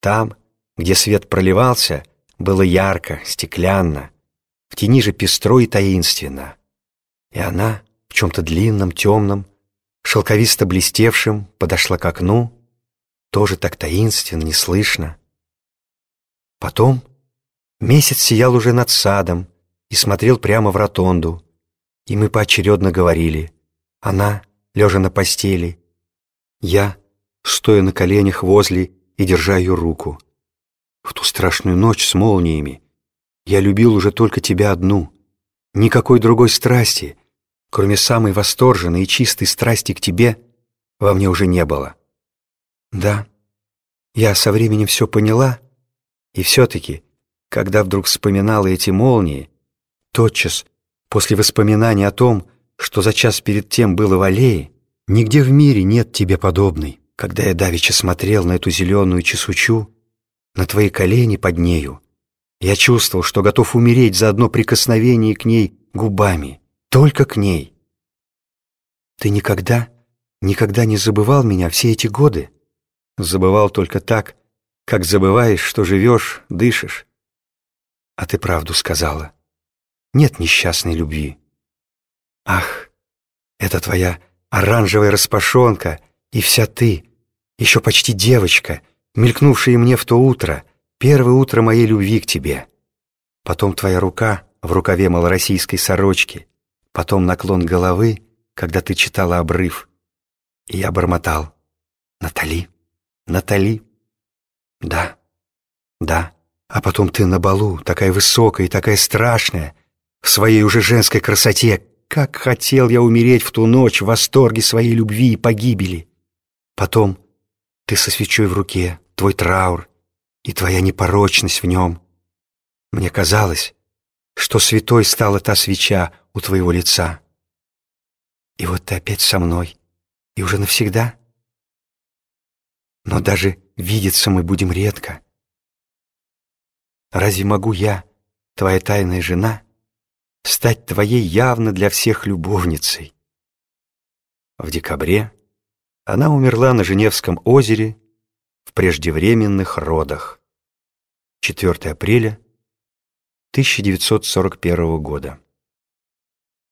Там, где свет проливался, было ярко, стеклянно, в тени же пестро и таинственно. И она в чем-то длинном, темном, шелковисто блестевшем, подошла к окну, тоже так таинственно, неслышно. Потом месяц сиял уже над садом и смотрел прямо в ротонду, и мы поочередно говорили. Она, лежа на постели, я, стоя на коленях возле и держа ее руку. В ту страшную ночь с молниями я любил уже только тебя одну, никакой другой страсти, кроме самой восторженной и чистой страсти к тебе, во мне уже не было. Да, я со временем все поняла, и все-таки, когда вдруг вспоминала эти молнии, тотчас, после воспоминания о том, что за час перед тем было в аллее, нигде в мире нет тебе подобной, когда я давеча смотрел на эту зеленую чесучу, на твои колени под нею, я чувствовал, что готов умереть за одно прикосновение к ней губами, только к ней. Ты никогда, никогда не забывал меня все эти годы? Забывал только так, как забываешь, что живешь, дышишь. А ты правду сказала. Нет несчастной любви. Ах, это твоя оранжевая распашонка, и вся ты, еще почти девочка, мелькнувшая мне в то утро, первое утро моей любви к тебе. Потом твоя рука в рукаве малороссийской сорочки, потом наклон головы, когда ты читала обрыв. И я бормотал. Натали, Натали. Да, да. А потом ты на балу, такая высокая и такая страшная, в своей уже женской красоте. Как хотел я умереть в ту ночь в восторге своей любви и погибели. Потом ты со свечой в руке, твой траур и твоя непорочность в нем. Мне казалось, что святой стала та свеча у твоего лица. И вот ты опять со мной, и уже навсегда. Но даже видеться мы будем редко. Разве могу я, твоя тайная жена, стать твоей явно для всех любовницей? В декабре она умерла на Женевском озере в преждевременных родах. 4 апреля 1941 года.